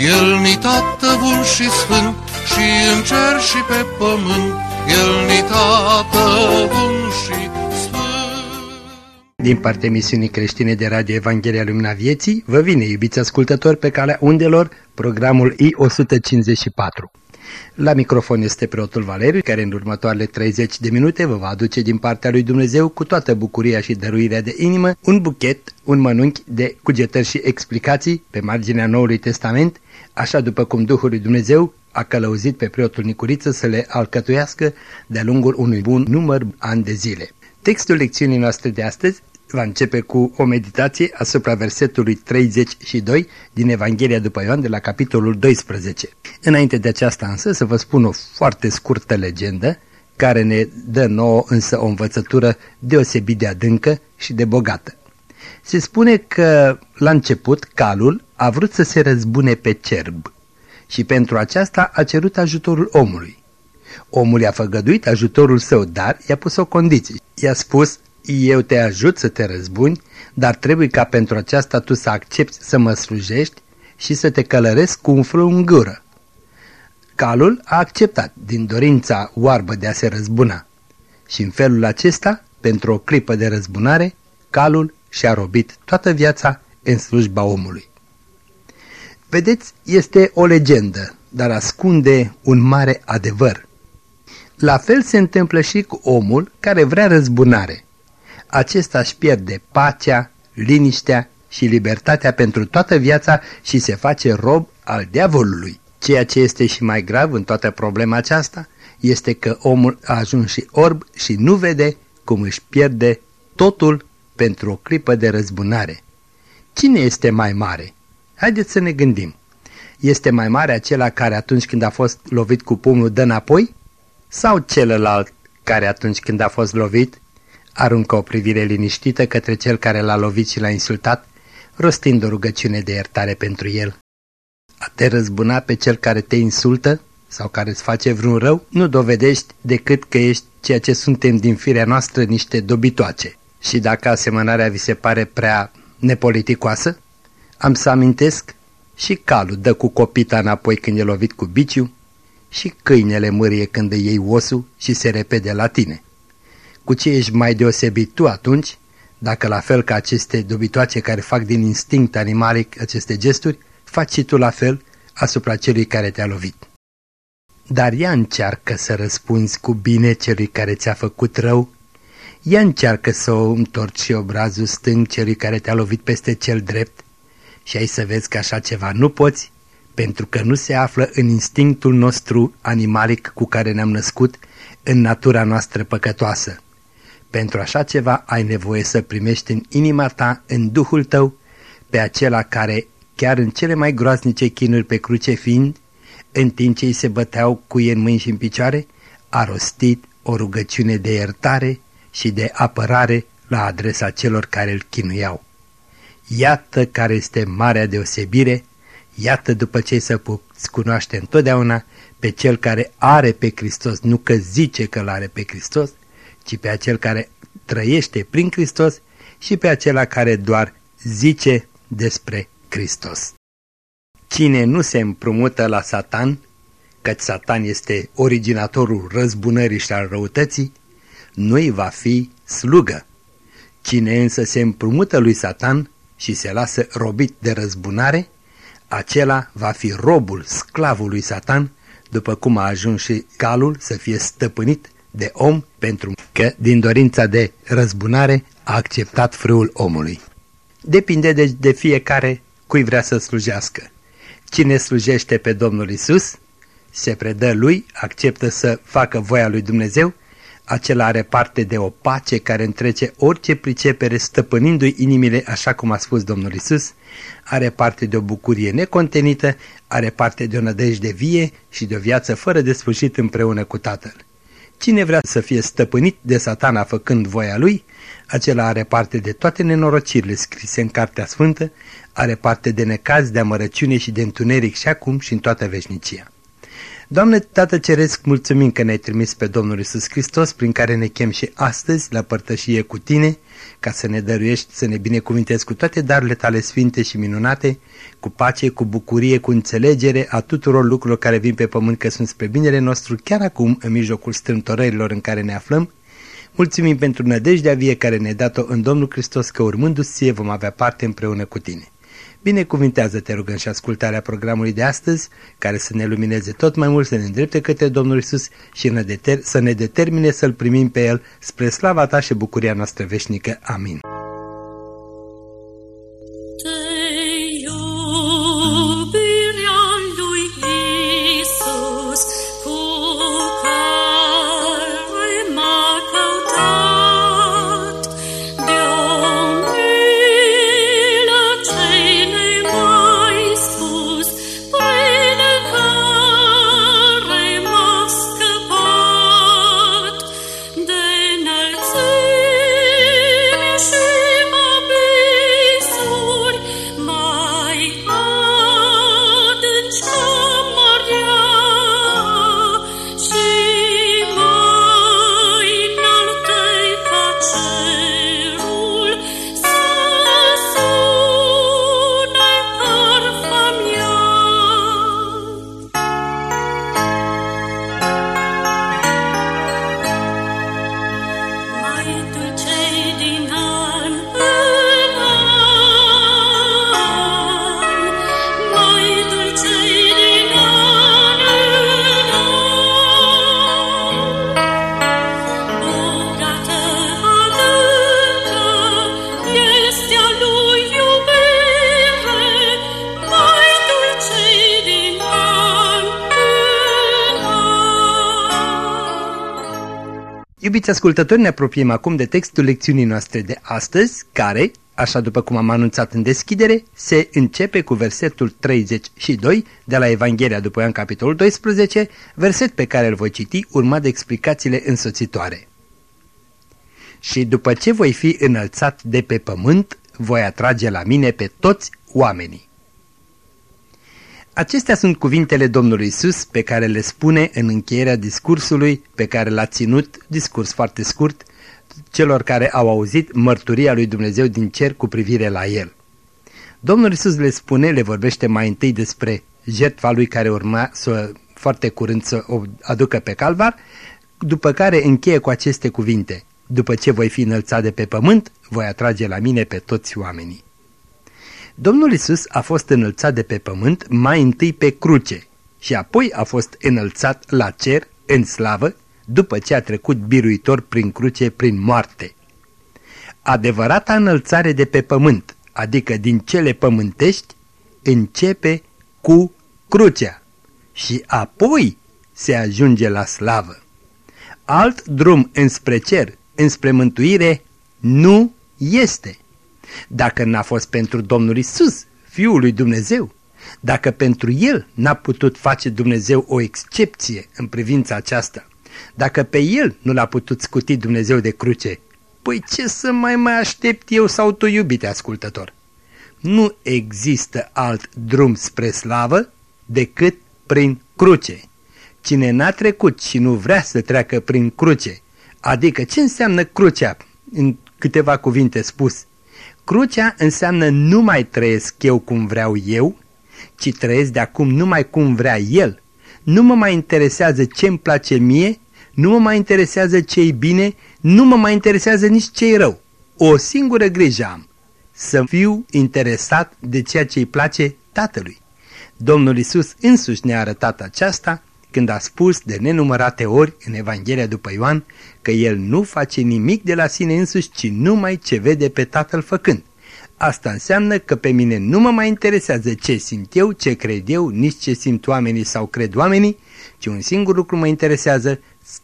El ni tată bun și sfânt și în cer și pe pământ, El ni tată bun și din partea emisiunii creștine de Radio Evanghelia Lumina Vieții, vă vine, iubiți ascultători, pe calea undelor, programul I-154. La microfon este preotul Valeriu, care în următoarele 30 de minute vă va aduce din partea lui Dumnezeu cu toată bucuria și dăruirea de inimă un buchet, un mănunchi de cugetări și explicații pe marginea Noului Testament, așa după cum Duhul lui Dumnezeu a călăuzit pe preotul Nicuriță să le alcătuiască de-a lungul unui bun număr ani de zile. Textul lecțiunii noastre de astăzi va începe cu o meditație asupra versetului 32 din Evanghelia după Ioan de la capitolul 12. Înainte de aceasta însă să vă spun o foarte scurtă legendă care ne dă nouă însă o învățătură deosebit de adâncă și de bogată. Se spune că la început calul a vrut să se răzbune pe cerb și pentru aceasta a cerut ajutorul omului. Omul i-a făgăduit ajutorul său, dar i-a pus o condiție. I-a spus, eu te ajut să te răzbuni, dar trebuie ca pentru aceasta tu să accepti să mă slujești și să te călăresc cu un frâu în gură. Calul a acceptat din dorința oarbă de a se răzbuna și în felul acesta, pentru o clipă de răzbunare, calul și-a robit toată viața în slujba omului. Vedeți, este o legendă, dar ascunde un mare adevăr. La fel se întâmplă și cu omul care vrea răzbunare – acesta își pierde pacea, liniștea și libertatea pentru toată viața și se face rob al diavolului. Ceea ce este și mai grav în toată problema aceasta este că omul a ajuns și orb și nu vede cum își pierde totul pentru o clipă de răzbunare. Cine este mai mare? Haideți să ne gândim. Este mai mare acela care atunci când a fost lovit cu pumnul dă înapoi? Sau celălalt care atunci când a fost lovit aruncă o privire liniștită către cel care l-a lovit și l-a insultat, rostind o rugăciune de iertare pentru el. A te răzbuna pe cel care te insultă sau care îți face vreun rău, nu dovedești decât că ești ceea ce suntem din firea noastră niște dobitoace. Și dacă asemănarea vi se pare prea nepoliticoasă, am să amintesc și calul dă cu copita înapoi când e lovit cu biciu și câinele mârie când îi iei osul și se repede la tine. Cu ce ești mai deosebit tu atunci, dacă la fel ca aceste dobitoace care fac din instinct animalic aceste gesturi, faci și tu la fel asupra celui care te-a lovit. Dar ea încearcă să răspunzi cu bine celui care ți-a făcut rău, ea încearcă să o întorci și obrazul stâng celui care te-a lovit peste cel drept și ai să vezi că așa ceva nu poți, pentru că nu se află în instinctul nostru animalic cu care ne-am născut, în natura noastră păcătoasă. Pentru așa ceva ai nevoie să primești în inima ta, în Duhul tău, pe acela care, chiar în cele mai groaznice chinuri pe cruce fiind, în timp ce îi se băteau cu ei în mâini și în picioare, a rostit o rugăciune de iertare și de apărare la adresa celor care îl chinuiau. Iată care este marea deosebire, iată după ce să puți cunoaște întotdeauna pe cel care are pe Hristos, nu că zice că îl are pe Hristos, ci pe acel care trăiește prin Hristos și pe acela care doar zice despre Hristos. Cine nu se împrumută la Satan, căci Satan este originatorul răzbunării și al răutății, nu-i va fi slugă. Cine însă se împrumută lui Satan și se lasă robit de răzbunare, acela va fi robul, sclavul lui Satan, după cum a ajuns și calul să fie stăpânit de om pentru că, din dorința de răzbunare, a acceptat frâul omului. Depinde deci de fiecare cui vrea să slujească. Cine slujește pe Domnul Isus, se predă lui, acceptă să facă voia lui Dumnezeu, acela are parte de o pace care întrece orice pricepere stăpânindu-i inimile așa cum a spus Domnul Isus, are parte de o bucurie necontenită, are parte de o nădejde vie și de o viață fără de sfârșit împreună cu Tatăl. Cine vrea să fie stăpânit de satana făcând voia lui, acela are parte de toate nenorocirile scrise în Cartea Sfântă, are parte de necaz, de amărăciune și de întuneric și acum și în toată veșnicia. Doamne, Tată Ceresc, mulțumim că ne-ai trimis pe Domnul Isus Hristos, prin care ne chem și astăzi la părtășie cu Tine, ca să ne dăruiești, să ne binecuvintezi cu toate darurile Tale sfinte și minunate, cu pace, cu bucurie, cu înțelegere a tuturor lucrurilor care vin pe pământ, că sunt spre binele nostru chiar acum, în mijlocul strâmtorărilor în care ne aflăm. Mulțumim pentru nădejdea vie care ne-ai dat-o în Domnul Hristos, că urmându-ți vom avea parte împreună cu Tine. Binecuvintează, te rugăm și ascultarea programului de astăzi, care să ne lumineze tot mai mult, să ne îndrepte către Domnul Isus și să ne determine să-L primim pe El spre slava Ta și bucuria noastră veșnică. Amin. Iubiți ascultători, ne apropiem acum de textul lecțiunii noastre de astăzi, care, așa după cum am anunțat în deschidere, se începe cu versetul 32 de la Evanghelia după Ioan capitolul 12, verset pe care îl voi citi urmat de explicațiile însoțitoare. Și după ce voi fi înălțat de pe pământ, voi atrage la mine pe toți oamenii. Acestea sunt cuvintele Domnului Isus pe care le spune în încheierea discursului pe care l-a ținut, discurs foarte scurt, celor care au auzit mărturia lui Dumnezeu din cer cu privire la el. Domnul Isus le spune, le vorbește mai întâi despre jertfa lui care urma să, foarte curând să o aducă pe calvar, după care încheie cu aceste cuvinte, după ce voi fi înălțat de pe pământ, voi atrage la mine pe toți oamenii. Domnul Isus a fost înălțat de pe pământ mai întâi pe cruce și apoi a fost înălțat la cer în slavă după ce a trecut biruitor prin cruce prin moarte. Adevărata înălțare de pe pământ, adică din cele pământești, începe cu crucea și apoi se ajunge la slavă. Alt drum înspre cer, înspre mântuire, nu este. Dacă n-a fost pentru Domnul Isus, Fiul lui Dumnezeu, dacă pentru El n-a putut face Dumnezeu o excepție în privința aceasta, dacă pe El nu l-a putut scuti Dumnezeu de cruce, păi ce să mai mai aștept eu sau tu, iubite ascultător? Nu există alt drum spre slavă decât prin cruce. Cine n-a trecut și nu vrea să treacă prin cruce, adică ce înseamnă crucea, în câteva cuvinte spus, Crucea înseamnă nu mai trăiesc eu cum vreau eu, ci trăiesc de acum numai cum vrea El. Nu mă mai interesează ce îmi place mie, nu mă mai interesează ce-i bine, nu mă mai interesează nici ce-i rău. O singură grijă am, să fiu interesat de ceea ce îi place Tatălui. Domnul Isus însuși ne-a arătat aceasta când a spus de nenumărate ori în Evanghelia după Ioan că el nu face nimic de la sine însuși, ci numai ce vede pe Tatăl făcând. asta înseamnă că pe mine nu mă mai interesează ce simt eu, ce cred eu, nici ce simt oamenii sau cred oamenii, ci un singur lucru mă interesează,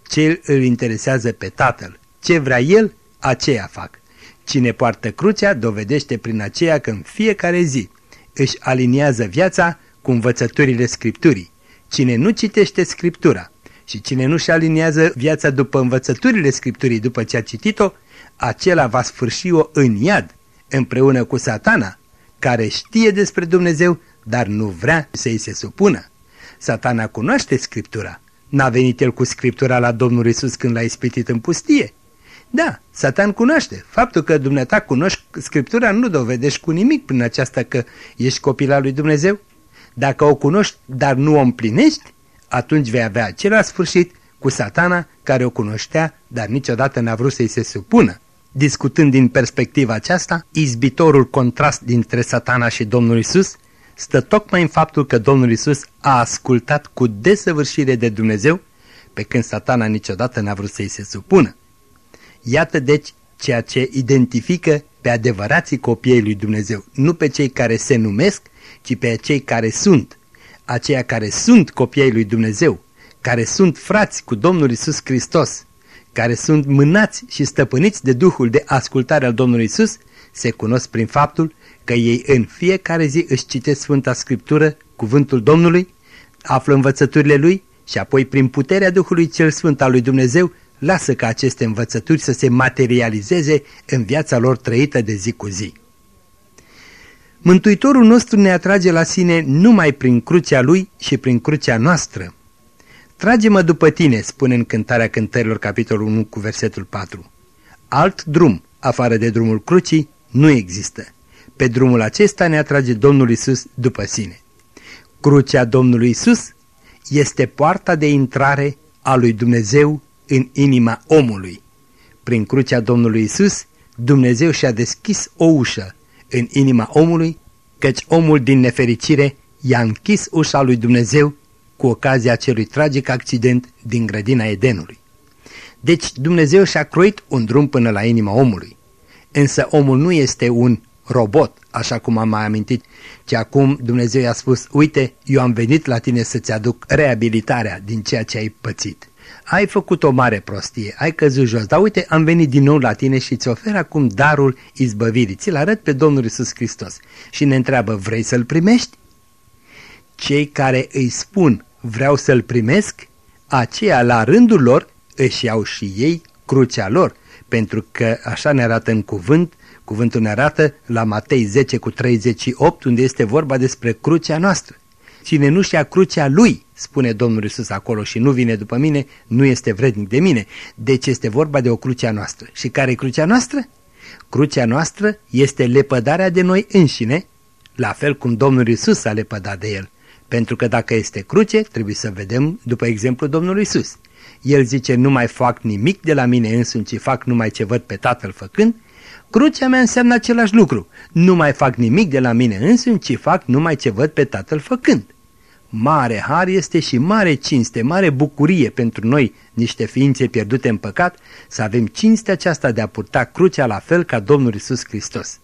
ce îl interesează pe Tatăl. Ce vrea El, aceea fac. Cine poartă crucea dovedește prin aceea că în fiecare zi își aliniază viața cu învățăturile Scripturii. Cine nu citește Scriptura și cine nu-și aliniază viața după învățăturile Scripturii după ce a citit-o, acela va sfârși-o în iad, împreună cu satana, care știe despre Dumnezeu, dar nu vrea să-i se supună. Satana cunoaște Scriptura. N-a venit el cu Scriptura la Domnul Isus când l-a ispitit în pustie. Da, Satan cunoaște. Faptul că dumneata cunoști Scriptura nu dovedești cu nimic prin aceasta că ești copil al lui Dumnezeu. Dacă o cunoști, dar nu o împlinești, atunci vei avea același sfârșit cu satana care o cunoștea, dar niciodată n-a vrut să-i se supună. Discutând din perspectiva aceasta, izbitorul contrast dintre satana și Domnul Isus stă tocmai în faptul că Domnul Isus a ascultat cu desăvârșire de Dumnezeu, pe când satana niciodată n-a vrut să-i se supună. Iată deci ceea ce identifică pe adevărații copiii lui Dumnezeu, nu pe cei care se numesc, ci pe cei care sunt. Aceia care sunt copiii lui Dumnezeu, care sunt frați cu Domnul Isus Hristos, care sunt mânați și stăpâniți de Duhul de ascultare al Domnului Isus, se cunosc prin faptul că ei în fiecare zi își citesc Sfânta Scriptură, cuvântul Domnului, află învățăturile Lui și apoi prin puterea Duhului cel Sfânt al lui Dumnezeu lasă ca aceste învățături să se materializeze în viața lor trăită de zi cu zi. Mântuitorul nostru ne atrage la sine numai prin crucea Lui și prin crucea noastră. Trage-mă după tine, spune în cântarea cântărilor capitolul 1 cu versetul 4. Alt drum, afară de drumul crucii, nu există. Pe drumul acesta ne atrage Domnul Isus după sine. Crucea Domnului Isus este poarta de intrare a lui Dumnezeu în inima omului. Prin crucea Domnului Isus, Dumnezeu și-a deschis o ușă în inima omului, căci omul din nefericire i-a închis ușa lui Dumnezeu cu ocazia acelui tragic accident din grădina Edenului. Deci Dumnezeu și-a croit un drum până la inima omului. Însă omul nu este un robot, așa cum am mai amintit, ci acum Dumnezeu i-a spus, uite, eu am venit la tine să-ți aduc reabilitarea din ceea ce ai pățit. Ai făcut o mare prostie, ai căzut jos, dar uite, am venit din nou la tine și îți ofer acum darul izbăvirii. Ți-l arăt pe Domnul Isus Hristos. Și ne întreabă, vrei să-l primești? Cei care îi spun, vreau să-l primesc, aceia la rândul lor își iau și ei crucea lor, pentru că așa ne arată în cuvânt, cuvântul ne arată la Matei 10 cu 38, unde este vorba despre crucea noastră. Cine nu-și ia crucea lui, spune Domnul Isus acolo și nu vine după mine, nu este vrednic de mine. Deci este vorba de o crucea noastră. Și care e crucea noastră? Crucea noastră este lepădarea de noi înșine, la fel cum Domnul Isus a lepădat de el. Pentru că dacă este cruce, trebuie să vedem după exemplu Domnului Isus. El zice, nu mai fac nimic de la mine însumi, ci fac numai ce văd pe Tatăl făcând. Crucea mea înseamnă același lucru. Nu mai fac nimic de la mine însumi, ci fac numai ce văd pe Tatăl făcând. Mare har este și mare cinste, mare bucurie pentru noi, niște ființe pierdute în păcat, să avem cinstea aceasta de a purta crucea la fel ca Domnul Isus Hristos.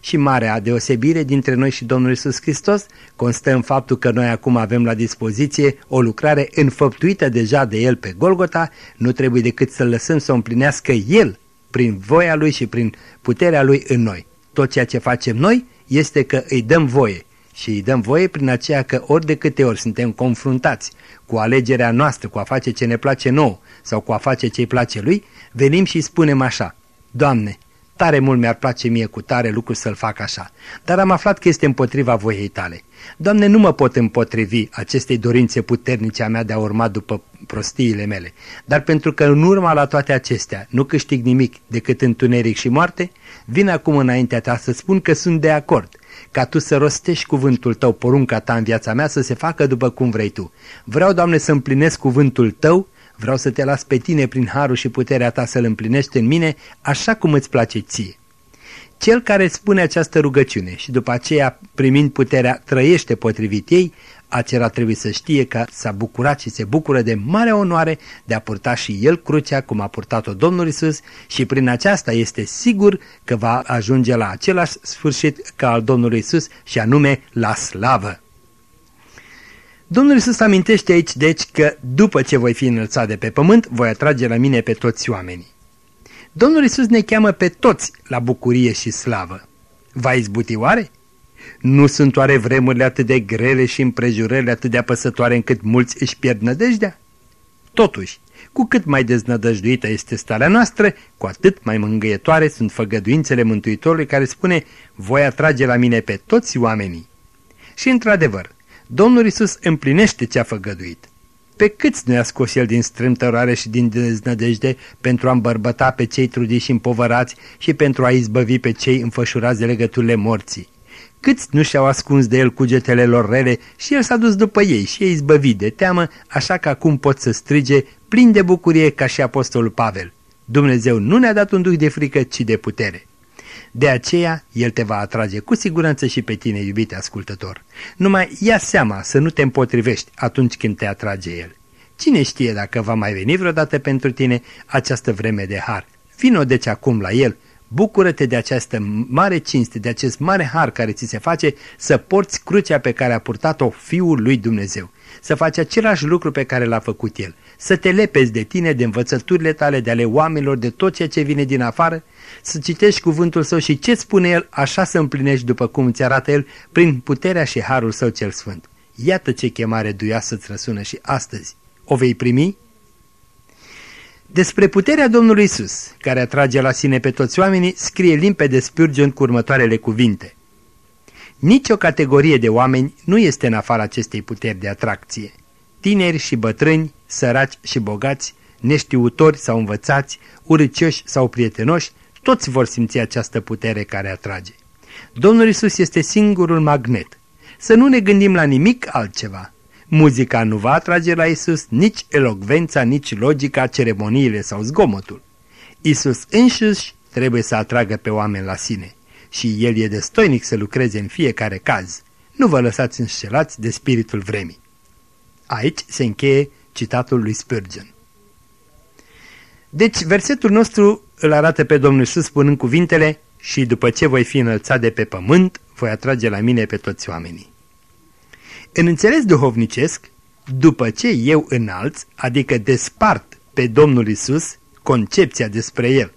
Și marea deosebire dintre noi și Domnul Isus Hristos constă în faptul că noi acum avem la dispoziție o lucrare înfăptuită deja de El pe Golgota, nu trebuie decât să lăsăm să o împlinească El prin voia Lui și prin puterea Lui în noi. Tot ceea ce facem noi este că îi dăm voie și îi dăm voie prin aceea că ori de câte ori suntem confruntați cu alegerea noastră, cu a face ce ne place nou sau cu a face ce îi place lui, venim și spunem așa, Doamne, tare mult mi-ar place mie cu tare lucru să-l fac așa, dar am aflat că este împotriva voiei tale. Doamne, nu mă pot împotrivi acestei dorințe puternice a mea de a urma după prostiile mele, dar pentru că în urma la toate acestea nu câștig nimic decât întuneric și moarte, vin acum înaintea ta să spun că sunt de acord ca tu să rostești cuvântul tău, porunca ta în viața mea să se facă după cum vrei tu. Vreau, Doamne, să împlinesc cuvântul tău, vreau să te las pe tine prin harul și puterea ta să-l împlinești în mine așa cum îți place ție. Cel care spune această rugăciune și după aceea, primind puterea, trăiește potrivit ei, acela trebuie să știe că s-a bucurat și se bucură de mare onoare de a purta și el crucea cum a purtat-o Domnul Isus și prin aceasta este sigur că va ajunge la același sfârșit ca al Domnului Isus și anume la slavă. Domnul Iisus amintește aici, deci, că după ce voi fi înălțat de pe pământ, voi atrage la mine pe toți oamenii. Domnul Iisus ne cheamă pe toți la bucurie și slavă. Va izbuti oare? Nu sunt oare vremurile atât de grele și împrejurările atât de apăsătoare încât mulți își pierd nădejdea? Totuși, cu cât mai deznădăjduită este starea noastră, cu atât mai mângâietoare sunt făgăduințele Mântuitorului care spune, voi atrage la mine pe toți oamenii. Și într-adevăr, Domnul Isus împlinește ce a făgăduit. Pe câți nu i-a scos el din strâmtărare și din deznădejde pentru a îmbărbăta pe cei trudiși și împovărați și pentru a izbăvi pe cei înfășurați de legăturile morții? Câți nu și-au ascuns de el cugetele lor rele și el s-a dus după ei și ei izbăvit de teamă, așa că acum pot să strige, plin de bucurie ca și apostolul Pavel. Dumnezeu nu ne-a dat un duh de frică, ci de putere. De aceea, El te va atrage cu siguranță și pe tine, iubite ascultător. Numai ia seama să nu te împotrivești atunci când te atrage El. Cine știe dacă va mai veni vreodată pentru tine această vreme de har? Vino deci acum la El, bucură-te de această mare cinste, de acest mare har care ți se face să porți crucea pe care a purtat-o Fiul lui Dumnezeu să faci același lucru pe care l-a făcut El, să te lepezi de tine, de învățăturile tale, de ale oamenilor, de tot ceea ce vine din afară, să citești cuvântul Său și ce spune El, așa să împlinești după cum ți arată El, prin puterea și harul Său cel Sfânt. Iată ce chemare duioasă îți răsună și astăzi. O vei primi? Despre puterea Domnului Isus, care atrage la sine pe toți oamenii, scrie limpede Spurgeon cu următoarele cuvinte – nici o categorie de oameni nu este în afara acestei puteri de atracție. Tineri și bătrâni, săraci și bogați, neștiutori sau învățați, urâcioși sau prietenoși, toți vor simți această putere care atrage. Domnul Isus este singurul magnet. Să nu ne gândim la nimic altceva. Muzica nu va atrage la Isus nici elocvența, nici logica, ceremoniile sau zgomotul. Isus însuși trebuie să atragă pe oameni la sine și el e destoinic să lucreze în fiecare caz. Nu vă lăsați înșelați de spiritul vremii. Aici se încheie citatul lui Spurgeon. Deci, versetul nostru îl arată pe Domnul Iisus spunând cuvintele și după ce voi fi înălțat de pe pământ, voi atrage la mine pe toți oamenii. În înțeles duhovnicesc, după ce eu înalț, adică despart pe Domnul Isus concepția despre El,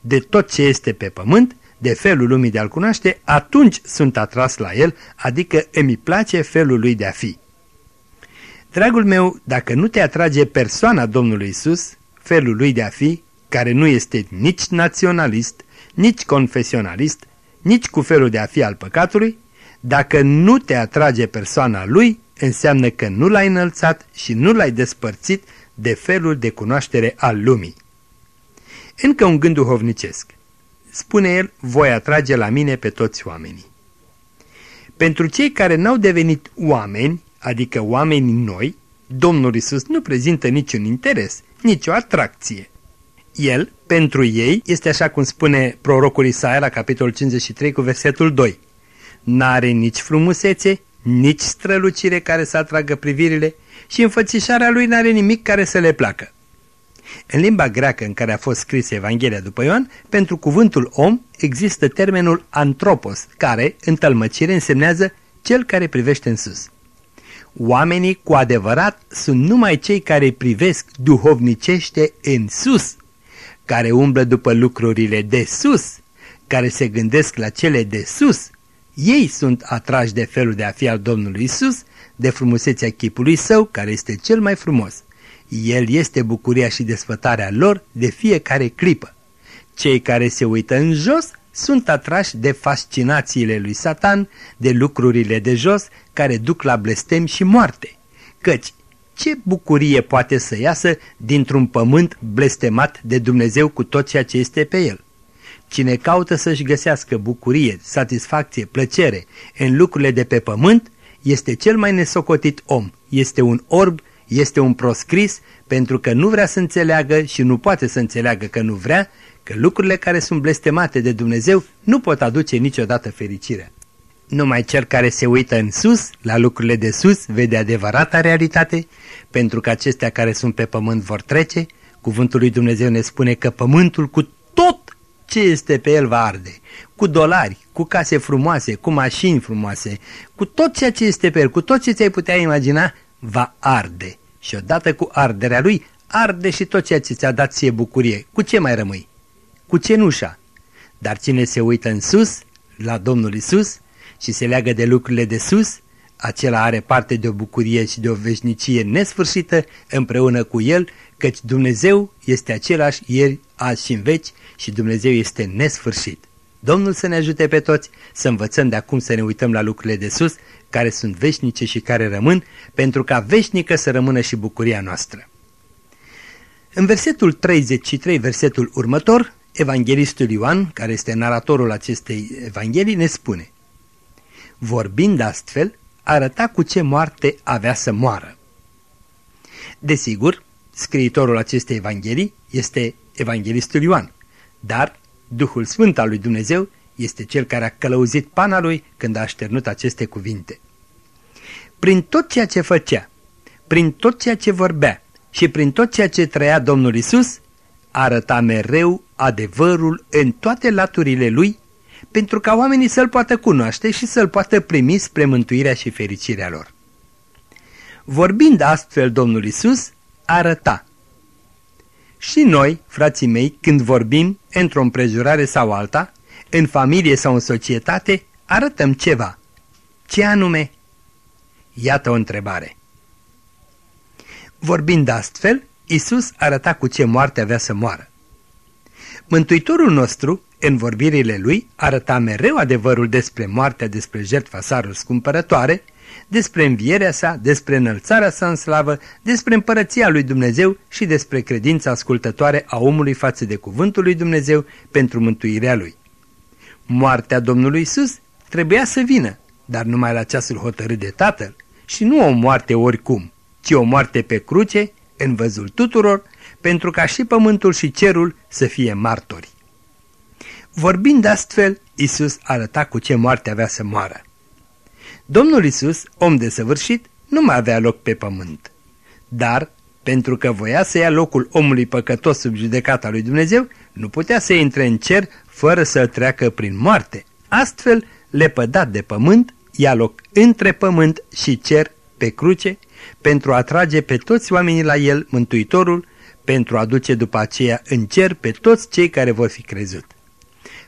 de tot ce este pe pământ, de felul lumii de a-L cunoaște, atunci sunt atras la El, adică îmi place felul lui de a fi. Dragul meu, dacă nu te atrage persoana Domnului Isus, felul lui de a fi, care nu este nici naționalist, nici confesionalist, nici cu felul de a fi al păcatului, dacă nu te atrage persoana lui, înseamnă că nu l-ai înălțat și nu l-ai despărțit de felul de cunoaștere al lumii. Încă un gând duhovnicesc spune el, voi atrage la mine pe toți oamenii. Pentru cei care n-au devenit oameni, adică oameni noi, Domnul Isus nu prezintă niciun interes, nicio atracție. El, pentru ei, este așa cum spune prorocul Isaia la capitolul 53 cu versetul 2. N-are nici frumusețe, nici strălucire care să atragă privirile și înfățișarea lui n-are nimic care să le placă. În limba greacă în care a fost scris Evanghelia după Ioan, pentru cuvântul om există termenul antropos, care, în tălmăcire, însemnează cel care privește în sus. Oamenii cu adevărat sunt numai cei care privesc duhovnicește în sus, care umblă după lucrurile de sus, care se gândesc la cele de sus. Ei sunt atrași de felul de a fi al Domnului Isus, de frumusețea chipului său, care este cel mai frumos. El este bucuria și desfătarea lor de fiecare clipă. Cei care se uită în jos sunt atrași de fascinațiile lui Satan, de lucrurile de jos care duc la blestem și moarte. Căci ce bucurie poate să iasă dintr-un pământ blestemat de Dumnezeu cu tot ceea ce este pe el? Cine caută să-și găsească bucurie, satisfacție, plăcere în lucrurile de pe pământ, este cel mai nesocotit om, este un orb este un proscris pentru că nu vrea să înțeleagă și nu poate să înțeleagă că nu vrea, că lucrurile care sunt blestemate de Dumnezeu nu pot aduce niciodată fericirea. Numai cel care se uită în sus, la lucrurile de sus, vede adevărata realitate, pentru că acestea care sunt pe pământ vor trece. Cuvântul lui Dumnezeu ne spune că pământul cu tot ce este pe el va arde. Cu dolari, cu case frumoase, cu mașini frumoase, cu tot ceea ce este pe el, cu tot ce ți-ai putea imagina, va arde. Și odată cu arderea lui, arde și tot ceea ce ți-a dat ție bucurie. Cu ce mai rămâi? Cu cenușa. Dar cine se uită în sus, la Domnul Isus, și se leagă de lucrurile de sus, acela are parte de o bucurie și de o veșnicie nesfârșită împreună cu el, căci Dumnezeu este același ieri, azi și în veci și Dumnezeu este nesfârșit. Domnul să ne ajute pe toți să învățăm de acum să ne uităm la lucrurile de sus, care sunt veșnice și care rămân, pentru ca veșnică să rămână și bucuria noastră. În versetul 33, versetul următor, evanghelistul Ioan, care este naratorul acestei evanghelii, ne spune Vorbind astfel, arăta cu ce moarte avea să moară. Desigur, scriitorul acestei evanghelii este evanghelistul Ioan, dar Duhul Sfânt al lui Dumnezeu este cel care a călăuzit pana lui când a așternut aceste cuvinte. Prin tot ceea ce făcea, prin tot ceea ce vorbea și prin tot ceea ce trăia Domnul Isus, arăta mereu adevărul în toate laturile lui, pentru ca oamenii să-l poată cunoaște și să-l poată primi spre mântuirea și fericirea lor. Vorbind astfel Domnul Isus, arăta. Și noi, frații mei, când vorbim într-o împrejurare sau alta, în familie sau în societate, arătăm ceva. Ce anume? Iată o întrebare. Vorbind astfel, Isus arăta cu ce moarte avea să moară. Mântuitorul nostru, în vorbirile lui, arăta mereu adevărul despre moartea, despre jertfa sa răscumpărătoare, despre învierea sa, despre înălțarea sa în slavă, despre împărăția lui Dumnezeu și despre credința ascultătoare a omului față de cuvântul lui Dumnezeu pentru mântuirea lui. Moartea Domnului Isus trebuia să vină, dar numai la ceasul hotărât de Tatăl și nu o moarte oricum, ci o moarte pe cruce, în văzul tuturor, pentru ca și pământul și cerul să fie martori. Vorbind astfel, Isus arăta cu ce moarte avea să moară. Domnul Isus, om de săvârșit, nu mai avea loc pe pământ. Dar, pentru că voia să ia locul omului păcătos sub judecata lui Dumnezeu, nu putea să intre în cer fără să treacă prin moarte. Astfel, lepădat de pământ, ia loc între pământ și cer pe cruce, pentru a atrage pe toți oamenii la el, Mântuitorul, pentru a duce după aceea în cer pe toți cei care vor fi crezut.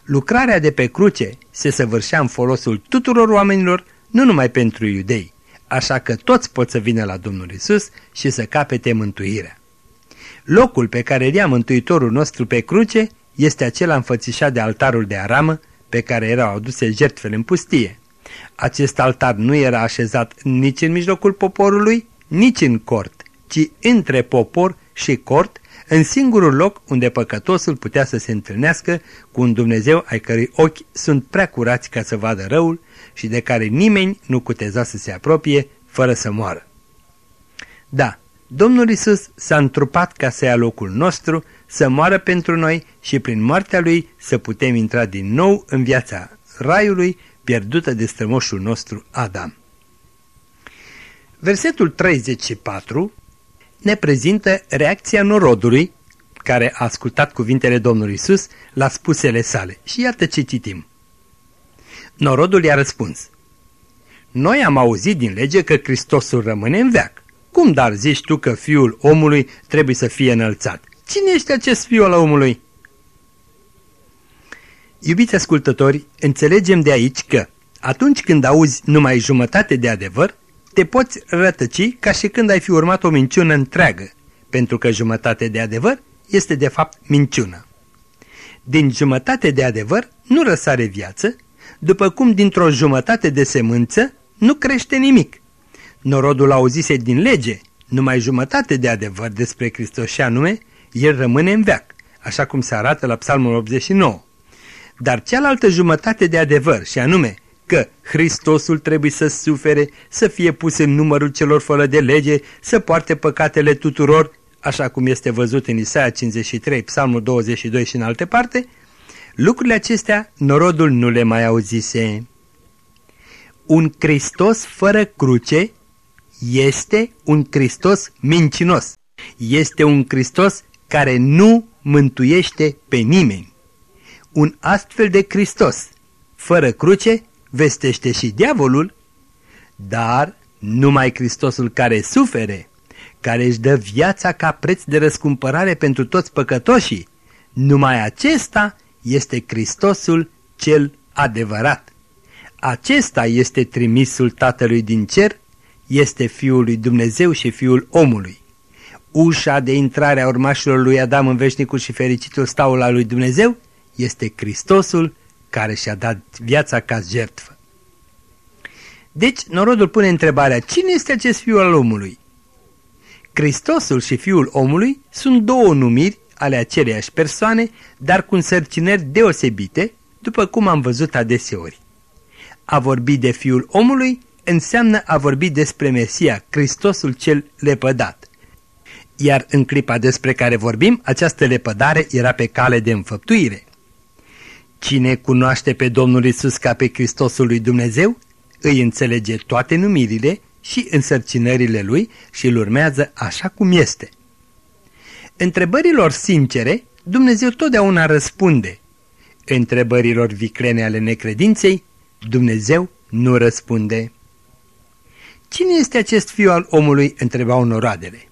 Lucrarea de pe cruce se săvârșea în folosul tuturor oamenilor, nu numai pentru iudei, așa că toți pot să vină la Domnul Isus și să capete mântuirea. Locul pe care îl ia Mântuitorul nostru pe cruce este acela înfățișat de altarul de aramă pe care erau aduse jertfele în pustie. Acest altar nu era așezat nici în mijlocul poporului, nici în cort, ci între popor și cort, în singurul loc unde păcătosul putea să se întâlnească cu un Dumnezeu ai cărui ochi sunt prea curați ca să vadă răul și de care nimeni nu cuteza să se apropie fără să moară. Da, Domnul Isus s-a întrupat ca să ia locul nostru, să moară pentru noi și prin moartea Lui să putem intra din nou în viața raiului pierdută de strămoșul nostru Adam. Versetul 34 ne prezintă reacția norodului care a ascultat cuvintele Domnului Isus la spusele sale. Și iată ce citim. Norodul i-a răspuns. Noi am auzit din lege că Hristosul rămâne în veac. Cum dar zici tu că fiul omului trebuie să fie înălțat? Cine este acest fiul al omului? Iubiți ascultători, înțelegem de aici că atunci când auzi numai jumătate de adevăr, te poți rătăci ca și când ai fi urmat o minciună întreagă, pentru că jumătate de adevăr este de fapt minciună. Din jumătate de adevăr nu răsare viață, după cum dintr-o jumătate de semânță nu crește nimic. Norodul auzise din lege numai jumătate de adevăr despre Hristos și anume, el rămâne în veac, așa cum se arată la Psalmul 89. Dar cealaltă jumătate de adevăr și anume că Hristosul trebuie să sufere, să fie pus în numărul celor fără de lege, să poarte păcatele tuturor, așa cum este văzut în Isaia 53, Psalmul 22 și în alte parte, lucrurile acestea norodul nu le mai auzise. Un Hristos fără cruce este un Hristos mincinos. Este un Hristos care nu mântuiește pe nimeni. Un astfel de Hristos, fără cruce, vestește și diavolul, dar numai Hristosul care sufere, care își dă viața ca preț de răscumpărare pentru toți păcătoșii, numai acesta este Hristosul cel adevărat. Acesta este trimisul Tatălui din cer, este Fiul lui Dumnezeu și Fiul omului. Ușa de intrare a urmașilor lui Adam în veșnicul și fericitul staul al lui Dumnezeu este Hristosul care și-a dat viața ca jertfă. Deci, norodul pune întrebarea, cine este acest fiul al omului? Hristosul și fiul omului sunt două numiri ale aceleiași persoane, dar cu însărcinări deosebite, după cum am văzut adeseori. A vorbi de fiul omului înseamnă a vorbi despre Mesia, Hristosul cel lepădat. Iar în clipa despre care vorbim, această lepădare era pe cale de înfăptuire. Cine cunoaște pe Domnul Isus ca pe Hristosul lui Dumnezeu, îi înțelege toate numirile și însărcinările lui și îl urmează așa cum este. Întrebărilor sincere, Dumnezeu totdeauna răspunde. Întrebărilor viclene ale necredinței, Dumnezeu nu răspunde. Cine este acest fiu al omului? întrebau noroadele.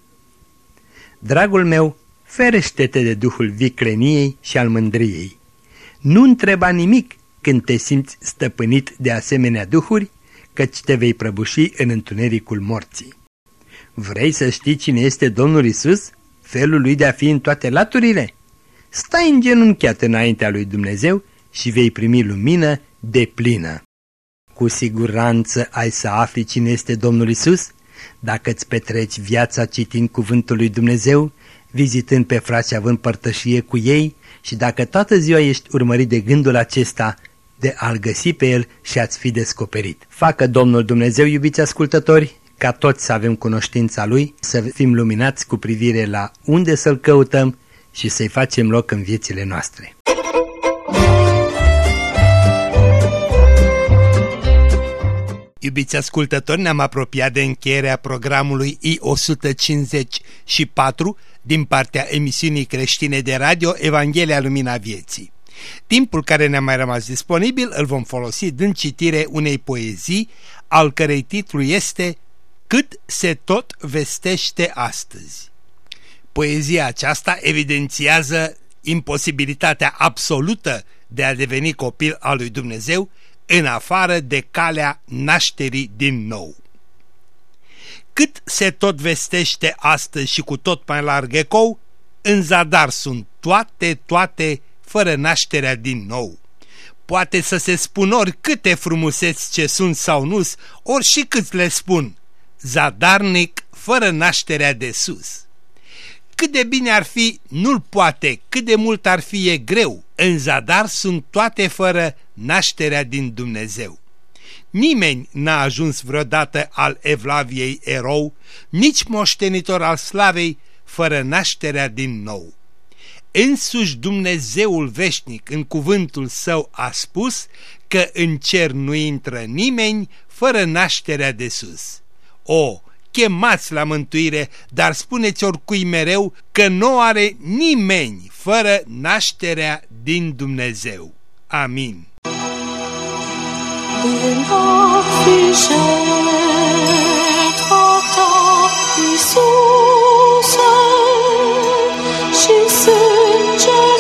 Dragul meu, ferește-te de duhul vicleniei și al mândriei. Nu întreba nimic când te simți stăpânit de asemenea duhuri, căci te vei prăbuși în întunericul morții. Vrei să știi cine este Domnul Isus? Felul lui de a fi în toate laturile? Stai îngenunchiat înaintea lui Dumnezeu și vei primi lumină de plină. Cu siguranță ai să afli cine este Domnul Isus dacă îți petreci viața citind cuvântul lui Dumnezeu, vizitând pe frați având părtășie cu ei și dacă toată ziua ești urmărit de gândul acesta de a-L găsi pe El și a-ți fi descoperit. Facă Domnul Dumnezeu, iubiți ascultători, ca toți să avem cunoștința Lui, să fim luminați cu privire la unde să-L căutăm și să-i facem loc în viețile noastre. Iubiți ascultători, ne-am apropiat de încheierea programului I-154 din partea emisiunii creștine de radio Evanghelia Lumina Vieții. Timpul care ne-a mai rămas disponibil îl vom folosi dând citire unei poezii, al cărei titlu este Cât se tot vestește astăzi. Poezia aceasta evidențiază imposibilitatea absolută de a deveni copil al lui Dumnezeu în afară de calea nașterii din nou. Cât se tot vestește astăzi și cu tot mai larg ecou, în zadar sunt toate, toate, fără nașterea din nou. Poate să se spun ori câte frumuseți ce sunt sau nu ori și cât le spun, zadarnic, fără nașterea de sus. Cât de bine ar fi, nu-l poate, cât de mult ar fi e greu, în zadar sunt toate fără nașterea din Dumnezeu. Nimeni n-a ajuns vreodată al Evlaviei erou, nici moștenitor al slavei, fără nașterea din nou. Însuși Dumnezeul veșnic în cuvântul său a spus că în cer nu intră nimeni fără nașterea de sus. O, chemați la mântuire, dar spuneți oricui mereu că nu are nimeni fără nașterea din Dumnezeu. Amin din jertfa ta, Iisuse, și sângele